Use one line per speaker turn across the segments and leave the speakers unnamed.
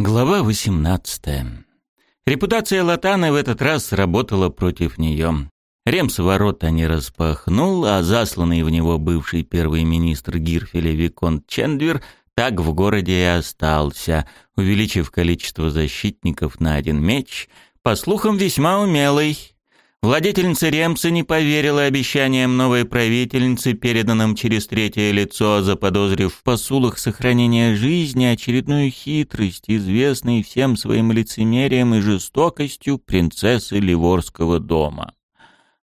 Глава 18. Репутация Латаны в этот раз работала против нее. Ремс ворота не распахнул, а засланный в него бывший первый министр Гирфеля Виконт Чендвер так в городе и остался, увеличив количество защитников на один меч, по слухам весьма умелый, Владетельница Ремса не поверила обещаниям новой правительницы, переданным через третье лицо, заподозрив в посулах сохранения жизни очередную хитрость, известной всем своим лицемерием и жестокостью принцессы Ливорского дома.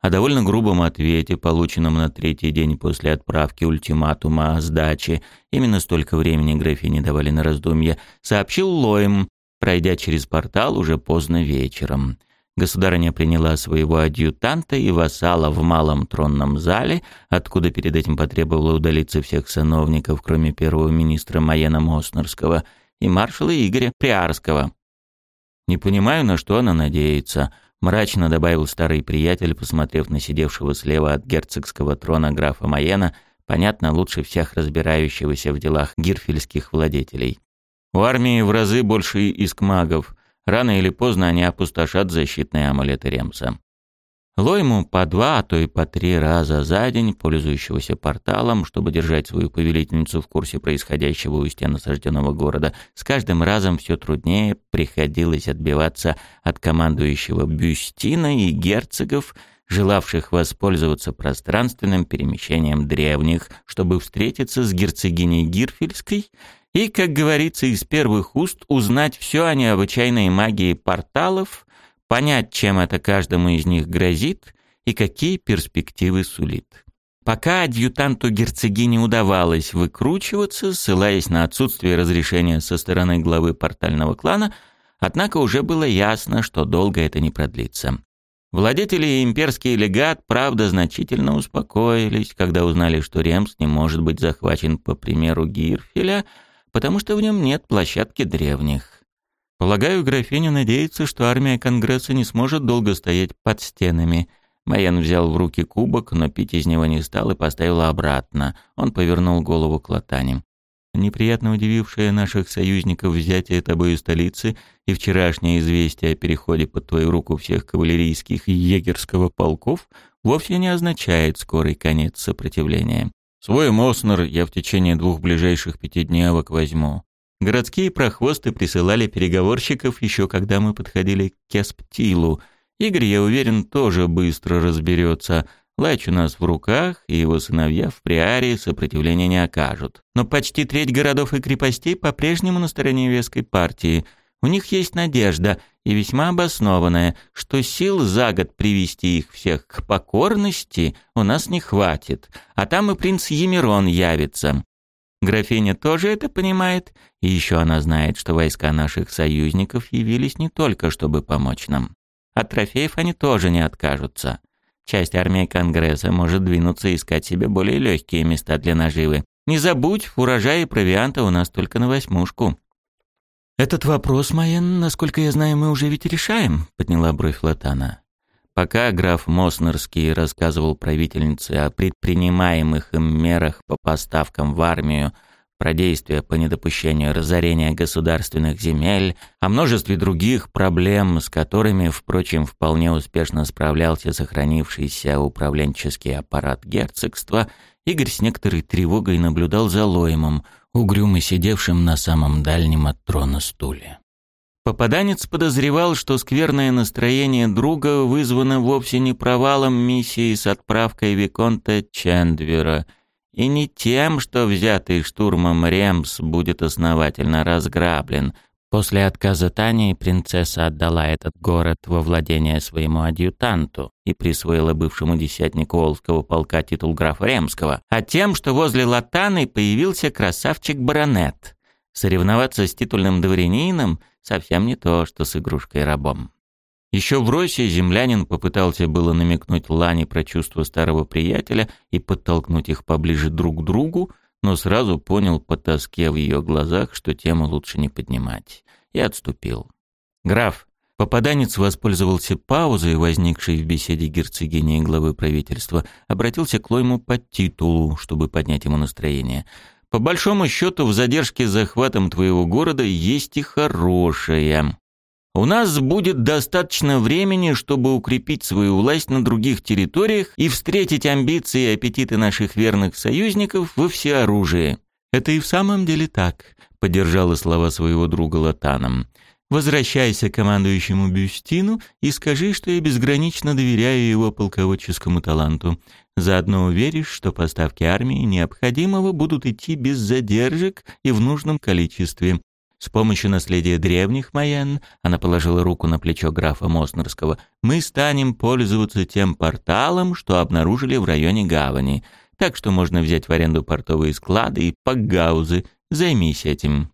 О довольно грубом ответе, полученном на третий день после отправки ультиматума о сдаче, именно столько времени графине давали на раздумье, сообщил Лоем, пройдя через портал уже поздно вечером – Государыня приняла своего адъютанта и вассала в малом тронном зале, откуда перед этим потребовала удалиться всех сановников, кроме первого министра Маена Моснерского и маршала Игоря Приарского. «Не понимаю, на что она надеется», — мрачно добавил старый приятель, посмотрев на сидевшего слева от герцогского трона графа Маена, понятно, лучше всех разбирающегося в делах гирфельских владетелей. «У армии в разы больше иск магов», Рано или поздно они опустошат защитные амулеты Ремса. Лойму по два, а то и по три раза за день, пользующегося порталом, чтобы держать свою повелительницу в курсе происходящего у стен осажденного города, с каждым разом все труднее приходилось отбиваться от командующего Бюстина и герцогов, желавших воспользоваться пространственным перемещением древних, чтобы встретиться с герцогиней Гирфельской и, как говорится, из первых уст узнать все о необычайной магии порталов, понять, чем это каждому из них грозит и какие перспективы сулит. Пока адъютанту герцогини удавалось выкручиваться, ссылаясь на отсутствие разрешения со стороны главы портального клана, однако уже было ясно, что долго это не продлится. Владетели и имперский легат, правда, значительно успокоились, когда узнали, что Ремс не может быть захвачен по примеру Гирфеля – потому что в нем нет площадки древних. Полагаю, графиня надеется, что армия Конгресса не сможет долго стоять под стенами. Майен взял в руки кубок, но пить из него не стал и поставил обратно. Он повернул голову к Латане. Неприятно удивившее наших союзников взятие тобою столицы и вчерашнее известие о переходе под твою руку всех кавалерийских и егерского полков вовсе не означает скорый конец сопротивления. Свой Моснер я в течение двух ближайших пятидневок возьму. Городские прохвосты присылали переговорщиков еще когда мы подходили к Кесптилу. Игорь, я уверен, тоже быстро разберется. Лач у нас в руках, и его сыновья в Приаре сопротивления не окажут. Но почти треть городов и крепостей по-прежнему на стороне Веской партии – у них есть надежда, и весьма обоснованная, что сил за год привести их всех к покорности у нас не хватит, а там и принц Емирон явится. Графиня тоже это понимает, и еще она знает, что войска наших союзников явились не только, чтобы помочь нам. От трофеев они тоже не откажутся. Часть армии Конгресса может двинуться искать себе более легкие места для наживы. Не забудь, урожая и провианта у нас только на восьмушку. «Этот вопрос, Майен, насколько я знаю, мы уже ведь решаем», — подняла бровь Латана. Пока граф Моснерский рассказывал правительнице о предпринимаемых им мерах по поставкам в армию, про действия по недопущению разорения государственных земель, о множестве других проблем, с которыми, впрочем, вполне успешно справлялся сохранившийся управленческий аппарат герцогства, Игорь с некоторой тревогой наблюдал за Лоемом, угрюмо сидевшим на самом дальнем от трона стуле. Попаданец подозревал, что скверное настроение друга вызвано вовсе не провалом миссии с отправкой Виконта Чендвера и не тем, что взятый штурмом Ремс будет основательно разграблен, После отказа Тани принцесса отдала этот город во владение своему адъютанту и присвоила бывшему десятнику Олского полка титул графа Ремского, а тем, что возле Латаны появился красавчик-баронет. Соревноваться с титульным дворянином совсем не то, что с игрушкой-рабом. Еще в Росе землянин попытался было намекнуть Лане про чувство старого приятеля и подтолкнуть их поближе друг к другу, но сразу понял по тоске в ее глазах, что тему лучше не поднимать, и отступил. «Граф!» Попаданец воспользовался паузой, возникшей в беседе герцогини и главы правительства, обратился к Лойму по титулу, чтобы поднять ему настроение. По большому счету, в задержке с захватом твоего города есть и хорошее. У нас будет достаточно времени, чтобы укрепить свою власть на других территориях и встретить амбиции и аппетиты наших верных союзников во всеоружии. Это и в самом деле так, поддержала слова своего друга Латаном. Возвращайся к командующему Бюстину и скажи, что я безгранично доверяю его полководческому таланту. Заодно уверишь, что поставки армии необходимого будут идти без задержек и в нужном количестве. С помощью наследия древних Майен, она положила руку на плечо графа Моснерского, мы станем пользоваться тем порталом, что обнаружили в районе гавани. Так что можно взять в аренду портовые склады и пакгаузы. Займись этим.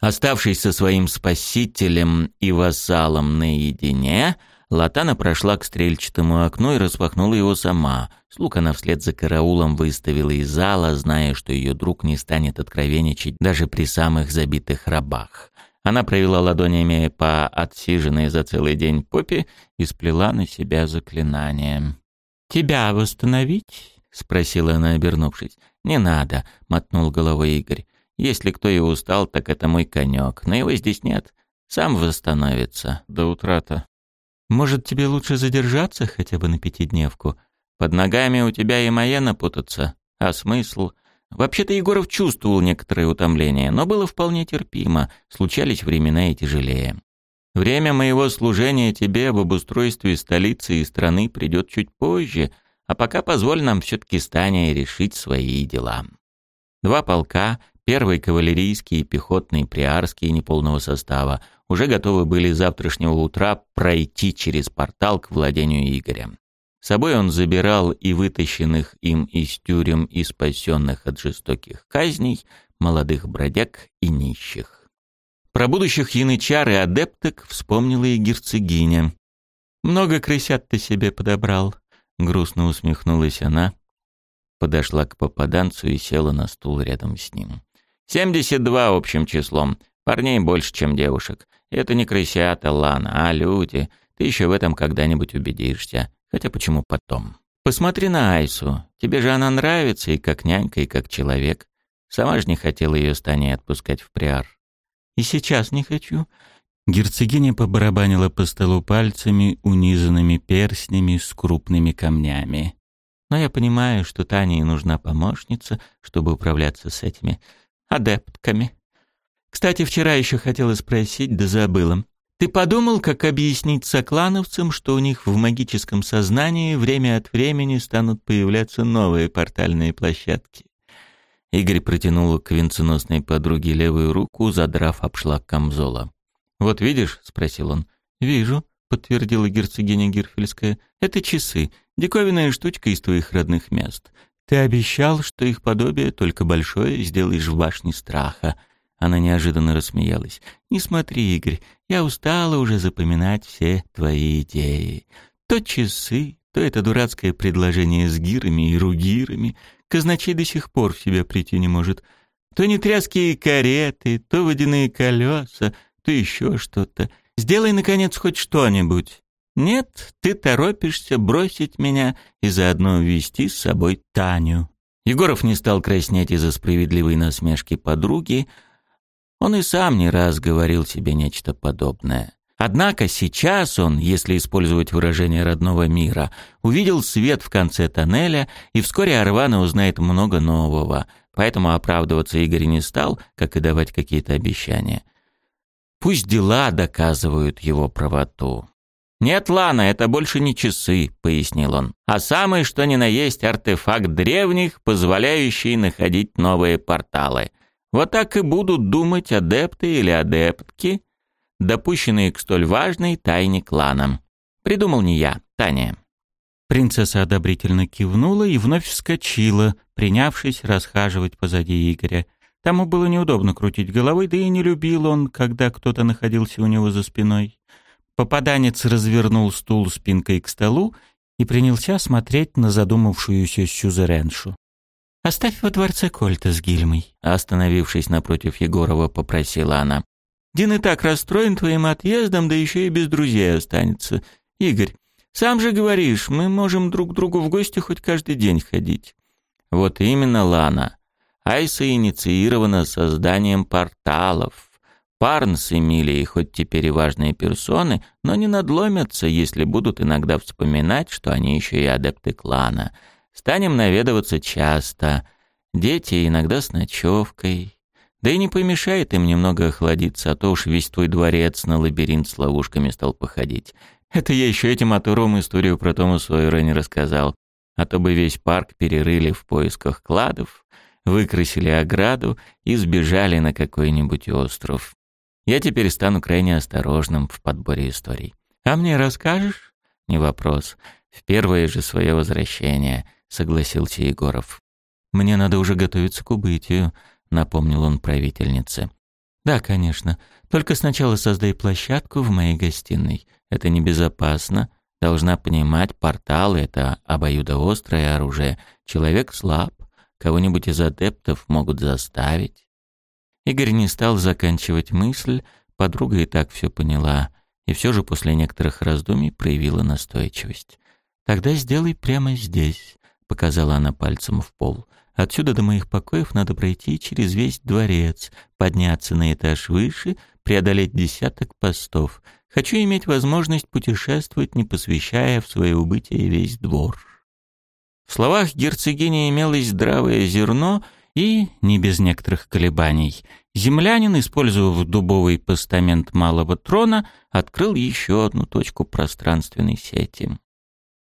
Оставшись со своим спасителем и вассалом наедине, Латана прошла к стрельчатому окну и распахнула его сама. Слуг она вслед за караулом выставила из зала, зная, что ее друг не станет откровенничать даже при самых забитых рабах. Она провела ладонями по отсиженной за целый день попе и сплела на себя заклинание. «Тебя восстановить?» — спросила она, обернувшись. «Не надо», — мотнул головой Игорь. «Если кто и устал, так это мой конек. Но его здесь нет. Сам восстановится до утра-то». Может, тебе лучше задержаться хотя бы на пятидневку? Под ногами у тебя и моя напутаться. А смысл? Вообще-то Егоров чувствовал некоторое утомление, но было вполне терпимо, случались времена и тяжелее. Время моего служения тебе в обустройстве столицы и страны придет чуть позже, а пока позволь нам все-таки стане решить свои дела. Два полка, первый кавалерийский и пехотный приарский неполного состава, уже готовы были завтрашнего утра пройти через портал к владению Игоря. С собой он забирал и вытащенных им из тюрем и спасенных от жестоких казней молодых бродяг и нищих. Про будущих янычар и адепток вспомнила и герцогиня. «Много крысят ты себе подобрал», — грустно усмехнулась она, подошла к попаданцу и села на стул рядом с ним. «Семьдесят два общим числом. Парней больше, чем девушек. Это не крысята, Лана, а люди. Ты еще в этом когда-нибудь убедишься. Хотя почему потом? Посмотри на Айсу. Тебе же она нравится и как нянька, и как человек. Сама же не хотела ее с Таней отпускать в приар. И сейчас не хочу. Герцогиня побарабанила по столу пальцами, унизанными перстнями с крупными камнями. Но я понимаю, что Тане нужна помощница, чтобы управляться с этими адептками. Кстати, вчера еще хотела спросить, да забыла. Ты подумал, как объяснить соклановцам, что у них в магическом сознании время от времени станут появляться новые портальные площадки? Игорь протянул к венценосной подруге левую руку, задрав обшлаг камзола. «Вот видишь?» — спросил он. «Вижу», — подтвердила герцогиня Гирфельская. «Это часы, диковинная штучка из твоих родных мест. Ты обещал, что их подобие, только большое, сделаешь в башне страха. Она неожиданно рассмеялась. «Не смотри, Игорь, я устала уже запоминать все твои идеи. То часы, то это дурацкое предложение с гирами и ругирами. Казначей до сих пор в себя прийти не может. То нетряские кареты, то водяные колеса, то еще что-то. Сделай, наконец, хоть что-нибудь. Нет, ты торопишься бросить меня и заодно увести с собой Таню». Егоров не стал краснеть из-за справедливой насмешки подруги, он и сам не раз говорил себе нечто подобное. Однако сейчас он, если использовать выражение родного мира, увидел свет в конце тоннеля, и вскоре Арвана узнает много нового, поэтому оправдываться Игорь не стал, как и давать какие-то обещания. Пусть дела доказывают его правоту. «Нет, Лана, это больше не часы», — пояснил он, «а самый что ни на есть артефакт древних, позволяющий находить новые порталы. Вот так и будут думать адепты или адептки, допущенные к столь важной тайне клана. Придумал не я, Таня. Принцесса одобрительно кивнула и вновь вскочила, принявшись расхаживать позади Игоря. Тому было неудобно крутить головой, да и не любил он, когда кто-то находился у него за спиной. Попаданец развернул стул спинкой к столу и принялся смотреть на задумавшуюся сюзереншу. «Оставь во дворце Кольта с Гильмой», — остановившись напротив Егорова, попросила она. «Дин и так расстроен твоим отъездом, да еще и без друзей останется. Игорь, сам же говоришь, мы можем друг к другу в гости хоть каждый день ходить». «Вот именно, Лана. Айса инициирована созданием порталов. Парн с Эмилией хоть теперь и важные персоны, но не надломятся, если будут иногда вспоминать, что они еще и адепты клана. Станем наведываться часто. Дети иногда с ночевкой. Да и не помешает им немного охладиться, а то уж весь твой дворец на лабиринт с ловушками стал походить. Это я еще этим отором историю про Тома Сойера не рассказал. А то бы весь парк перерыли в поисках кладов, выкрасили ограду и сбежали на какой-нибудь остров. Я теперь стану крайне осторожным в подборе историй. А мне расскажешь? Не вопрос. В первое же свое возвращение, согласился Егоров. Мне надо уже готовиться к убытию, напомнил он правительнице. Да, конечно. Только сначала создай площадку в моей гостиной. Это небезопасно. Должна понимать, порталы — это обоюдоострое оружие. Человек слаб, кого-нибудь из адептов могут заставить. Игорь не стал заканчивать мысль, подруга и так все поняла, и все же после некоторых раздумий проявила настойчивость. «Тогда сделай прямо здесь», — показала она пальцем в пол. «Отсюда до моих покоев надо пройти через весь дворец, подняться на этаж выше, преодолеть десяток постов. Хочу иметь возможность путешествовать, не посвящая в свое убытие весь двор». В словах герцогини имелось здравое зерно — и, не без некоторых колебаний, землянин, использовав дубовый постамент малого трона, открыл еще одну точку пространственной сети.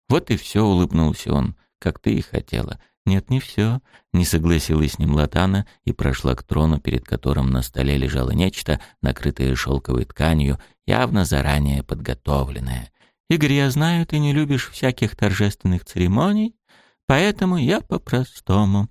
«Вот и все», — улыбнулся он, — «как ты и хотела». «Нет, не все», — не согласилась с ним Латана и прошла к трону, перед которым на столе лежало нечто, накрытое шелковой тканью, явно заранее подготовленное. «Игорь, я знаю, ты не любишь всяких торжественных церемоний, поэтому я по-простому.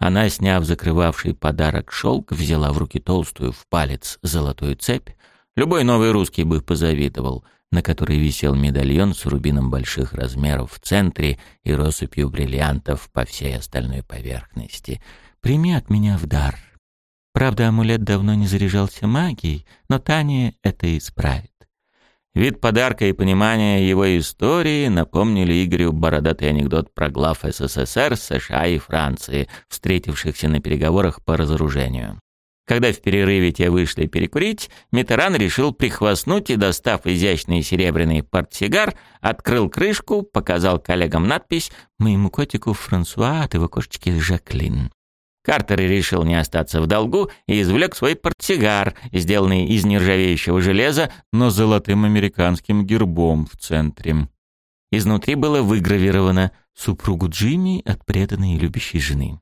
Она, сняв закрывавший подарок шелк, взяла в руки толстую в палец золотую цепь. Любой новый русский бы позавидовал, на которой висел медальон с рубином больших размеров в центре и россыпью бриллиантов по всей остальной поверхности. «Прими от меня в дар. Правда, амулет давно не заряжался магией, но Таня это исправит. Вид подарка и понимание его истории напомнили Игорю бородатый анекдот про глав СССР, США и Франции, встретившихся на переговорах по разоружению. Когда в перерыве те вышли перекурить, Митеран решил прихвастнуть и, достав изящный серебряный портсигар, открыл крышку, показал коллегам надпись «Моему котику Франсуа от его кошечки Жаклин». Картер решил не остаться в долгу и извлек свой портсигар, сделанный из нержавеющего железа, но с золотым американским гербом в центре. Изнутри было выгравировано «Супругу Джимми от преданной и любящей жены».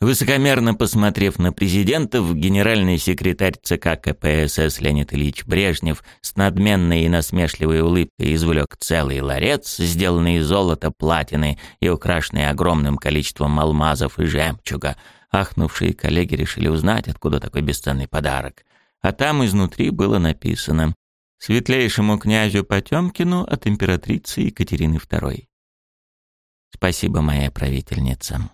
Высокомерно посмотрев на президентов, генеральный секретарь ЦК КПСС Леонид Ильич Брежнев с надменной и насмешливой улыбкой извлек целый ларец, сделанный из золота, платины и украшенный огромным количеством алмазов и жемчуга. Ахнувшие коллеги решили узнать, откуда такой бесценный подарок. А там изнутри было написано «Светлейшему князю Потемкину от императрицы Екатерины II». «Спасибо, моя правительница».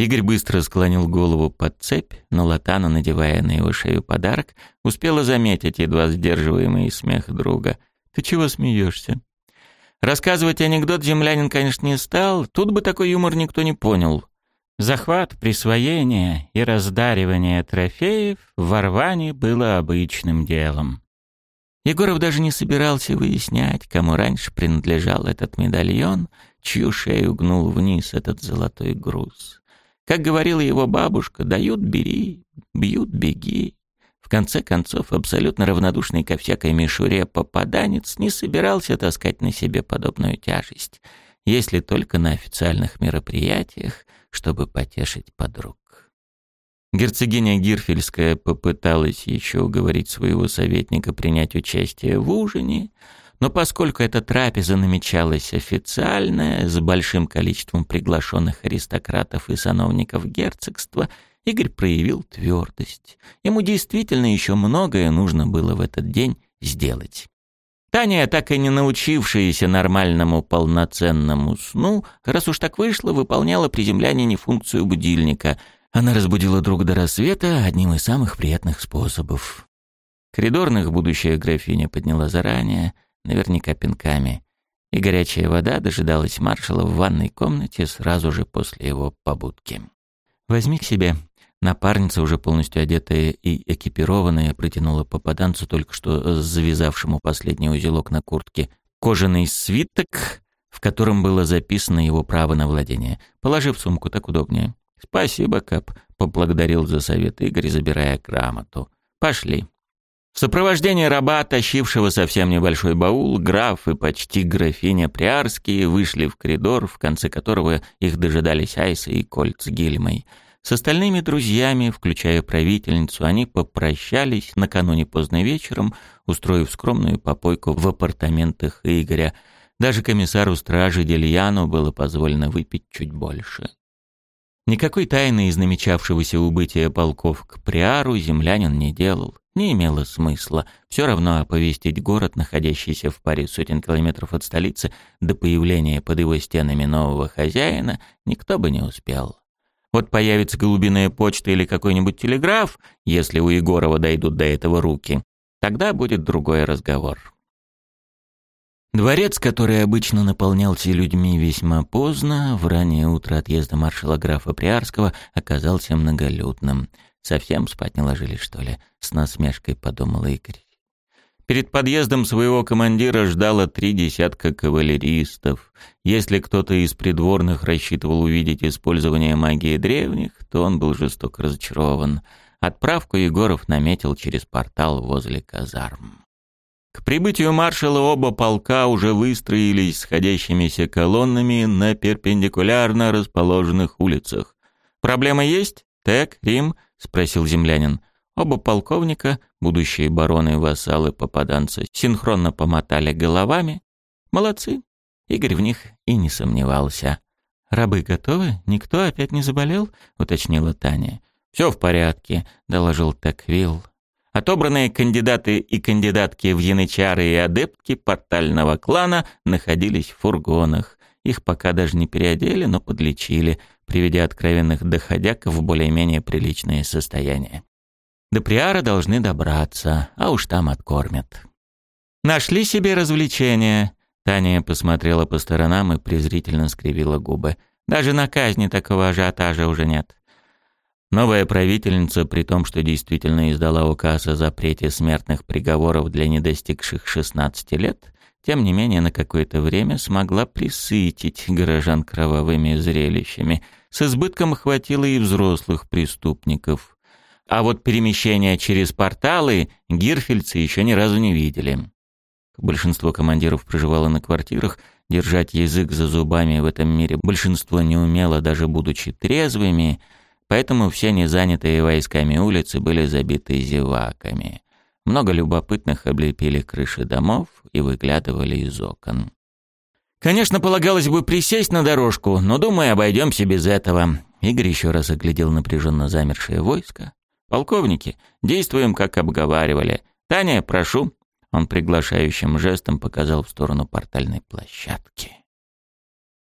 Игорь быстро склонил голову под цепь, но Латана, надевая на его шею подарок, успела заметить едва сдерживаемый смех друга. «Ты чего смеешься?» Рассказывать анекдот землянин, конечно, не стал, тут бы такой юмор никто не понял. Захват, присвоение и раздаривание трофеев в Варване было обычным делом. Егоров даже не собирался выяснять, кому раньше принадлежал этот медальон, чью шею гнул вниз этот золотой груз. Как говорила его бабушка, дают — бери, бьют — беги. В конце концов, абсолютно равнодушный ко всякой мишуре попаданец не собирался таскать на себе подобную тяжесть, если только на официальных мероприятиях, чтобы потешить подруг. Герцогиня Гирфельская попыталась еще уговорить своего советника принять участие в ужине, но поскольку эта трапеза намечалась официальная, с большим количеством приглашенных аристократов и сановников герцогства, Игорь проявил твердость. Ему действительно еще многое нужно было в этот день сделать. Таня, так и не научившаяся нормальному полноценному сну, раз уж так вышло, выполняла при землянине функцию будильника. Она разбудила друга до рассвета одним из самых приятных способов. Коридорных будущая графиня подняла заранее — наверняка пинками, и горячая вода дожидалась маршала в ванной комнате сразу же после его побудки. «Возьми к себе». Напарница, уже полностью одетая и экипированная, протянула попаданцу, только что завязавшему последний узелок на куртке, кожаный свиток, в котором было записано его право на владение. Положив сумку, так удобнее. «Спасибо, Кап», — поблагодарил за совет Игорь, забирая грамоту. «Пошли». В сопровождении раба, тащившего совсем небольшой баул, граф и почти графиня Приарские вышли в коридор, в конце которого их дожидались Айса и Кольц Гильмой. С остальными друзьями, включая правительницу, они попрощались накануне поздно вечером, устроив скромную попойку в апартаментах Игоря. Даже комиссару стражи Дельяну было позволено выпить чуть больше. Никакой тайны из намечавшегося убытия полков к Приару землянин не делал. Не имело смысла. Все равно оповестить город, находящийся в паре сотен километров от столицы, до появления под его стенами нового хозяина, никто бы не успел. Вот появится голубиная почта или какой-нибудь телеграф, если у Егорова дойдут до этого руки, тогда будет другой разговор. Дворец, который обычно наполнялся людьми весьма поздно, в раннее утро отъезда маршала графа Приарского, оказался многолюдным. «Совсем спать не ложились, что ли?» — с насмешкой подумал Игорь. Перед подъездом своего командира ждало три десятка кавалеристов. Если кто-то из придворных рассчитывал увидеть использование магии древних, то он был жестоко разочарован. Отправку Егоров наметил через портал возле казарм. К прибытию маршала оба полка уже выстроились сходящимися колоннами на перпендикулярно расположенных улицах. «Проблема есть? Так, Рим?» — спросил землянин. Оба полковника, будущие бароны и вассалы попаданца, синхронно помотали головами. «Молодцы!» Игорь в них и не сомневался. «Рабы готовы? Никто опять не заболел?» — уточнила Таня. «Все в порядке», — доложил Таквилл. Отобранные кандидаты и кандидатки в янычары и адептки портального клана находились в фургонах. Их пока даже не переодели, но подлечили, приведя откровенных доходяг в более-менее приличное состояние. До Приара должны добраться, а уж там откормят. «Нашли себе развлечения», — Таня посмотрела по сторонам и презрительно скривила губы. «Даже на казни такого ажиотажа уже нет». Новая правительница, при том, что действительно издала указ о запрете смертных приговоров для недостигших 16 лет, тем не менее на какое-то время смогла присытить горожан кровавыми зрелищами. С избытком хватило и взрослых преступников. А вот перемещения через порталы гирфельцы еще ни разу не видели. Большинство командиров проживало на квартирах, держать язык за зубами в этом мире большинство не умело, даже будучи трезвыми – Поэтому все незанятые войсками улицы были забиты зеваками. Много любопытных облепили крыши домов и выглядывали из окон. Конечно, полагалось бы присесть на дорожку, но, думаю, обойдемся без этого. Игорь еще раз оглядел напряженно замершее войско. «Полковники, действуем, как обговаривали. Таня, прошу». Он приглашающим жестом показал в сторону портальной площадки.